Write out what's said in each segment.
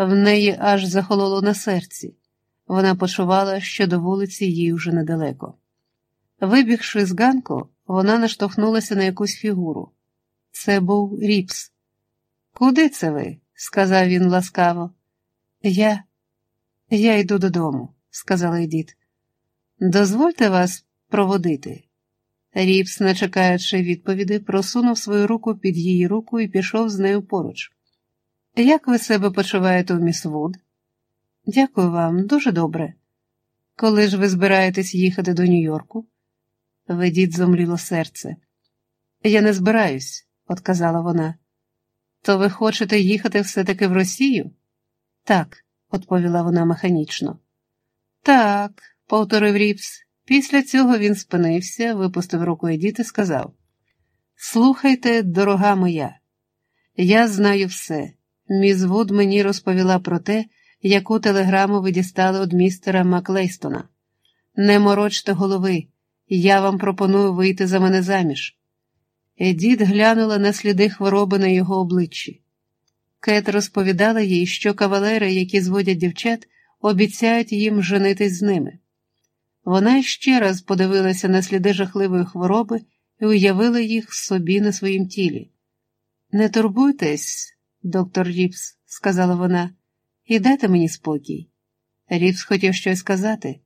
В неї аж захололо на серці. Вона почувала, що до вулиці їй уже недалеко. Вибігши з ганку, вона наштовхнулася на якусь фігуру. Це був Ріпс. Куди це ви? сказав він ласкаво. Я Я йду додому, сказала Едіт. Дозвольте вас проводити. Ріпс, не чекаючи відповіді, просунув свою руку під її руку і пішов з нею поруч. Як ви себе почуваєте у міс Вуд? Дякую вам, дуже добре. Коли ж ви збираєтесь їхати до Нью-Йорку? В Едіт зомліло серце. Я не збираюсь, отказала вона. То ви хочете їхати все-таки в Росію? Так, відповіла вона механічно. Так, повторив Ріпс. Після цього він спинився, випустив руку Едіт і сказав: Слухайте, дорога моя, я знаю все. Міс Вуд мені розповіла про те, яку телеграму ви дістали від містера Маклейстона. Не морочте голови, я вам пропоную вийти за мене заміж. Едіт глянула на сліди хвороби на його обличчі. Кет розповідала їй, що кавалери, які зводять дівчат, обіцяють їм женитись з ними. Вона ще раз подивилася на сліди жахливої хвороби і уявила їх собі на своїм тілі. Не турбуйтесь, доктор Ріпс, сказала вона, і дайте мені спокій. Ріпс хотів щось сказати.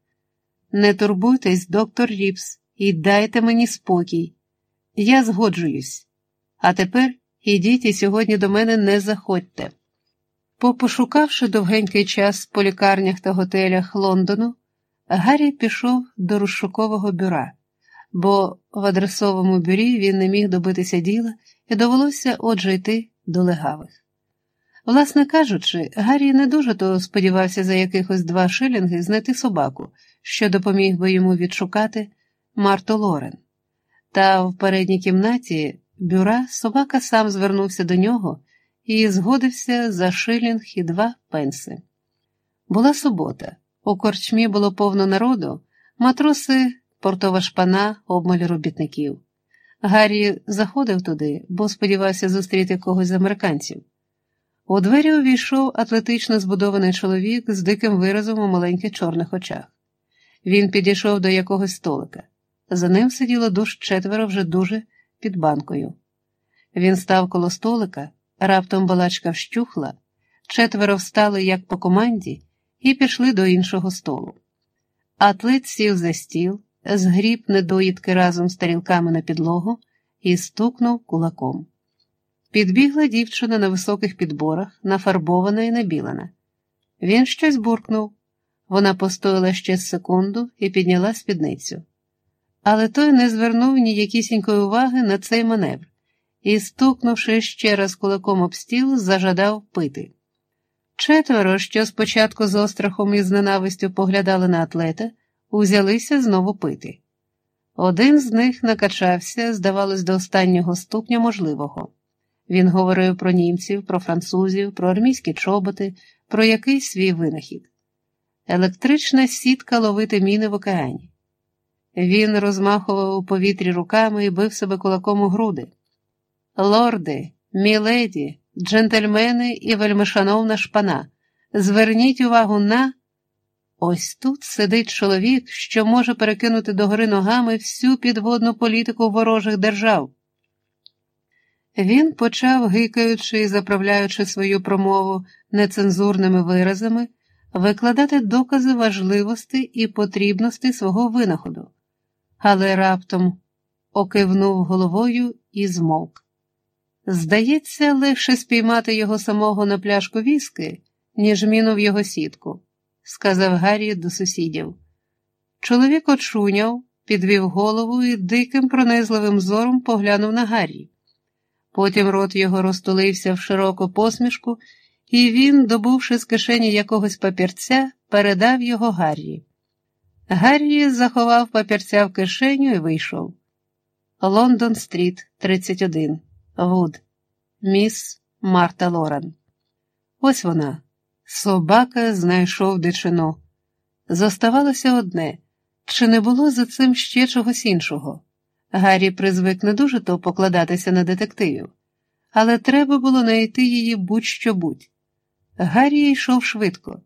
Не турбуйтесь, доктор Ріпс, і дайте мені спокій. Я згоджуюсь. А тепер ідіть і сьогодні до мене не заходьте. Попошукавши довгенький час по лікарнях та готелях Лондону, Гаррі пішов до розшукового бюра, бо в адресовому бюрі він не міг добитися діла і довелося отже йти до легавих. Власне кажучи, Гаррі не дуже то сподівався за якихось два шилінги знайти собаку, що допоміг би йому відшукати Марту Лорен. Та в передній кімнаті бюра собака сам звернувся до нього і згодився за шилінг і два пенси. Була субота. У корчмі було повно народу, матроси, портова шпана, обмаль робітників. Гаррі заходив туди, бо сподівався зустріти когось з американців. У двері увійшов атлетично збудований чоловік з диким виразом у маленьких чорних очах. Він підійшов до якогось столика. За ним сиділо душ четверо вже дуже під банкою. Він став коло столика, раптом балачка вщухла, четверо встали, як по команді і пішли до іншого столу. Атлет сів за стіл, згріб недоїдки разом з тарілками на підлогу і стукнув кулаком. Підбігла дівчина на високих підборах, нафарбована і набілена. Він щось буркнув. Вона постояла ще секунду і підняла спідницю. Але той не звернув ніякісінької уваги на цей маневр і, стукнувши ще раз кулаком об стіл, зажадав пити. Четверо, що спочатку з острахом і з ненавистю поглядали на атлета, узялися знову пити. Один з них накачався, здавалось, до останнього ступня можливого. Він говорив про німців, про французів, про армійські чоботи, про якийсь свій винахід. Електрична сітка ловити міни в океані. Він розмахував у повітрі руками і бив себе кулаком у груди. Лорди, міледі, Джентльмени і вельмишановна шпана, зверніть увагу на. Ось тут сидить чоловік, що може перекинути догори ногами всю підводну політику ворожих держав. Він почав, гикаючи і заправляючи свою промову нецензурними виразами, викладати докази важливості і потрібності свого винаходу, але раптом окивнув головою і змовк. Здається, легше спіймати його самого на пляшку віски, ніж міну в його сітку, сказав Гаррі до сусідів. Чоловік очуняв, підвів голову і диким пронизливим зором поглянув на Гаррі. Потім рот його розтулився в широку посмішку, і він, добувши з кишені якогось папірця, передав його Гаррі. Гаррі заховав папірця в кишеню і вийшов. Лондон Стріт, 31. Вуд, міс Марта Лорен. Ось вона. Собака знайшов дичину. Зоставалося одне чи не було за цим ще чогось іншого? Гаррі призвик не дуже то покладатися на детективів, але треба було знайти її будь-що будь. Гаррі йшов швидко.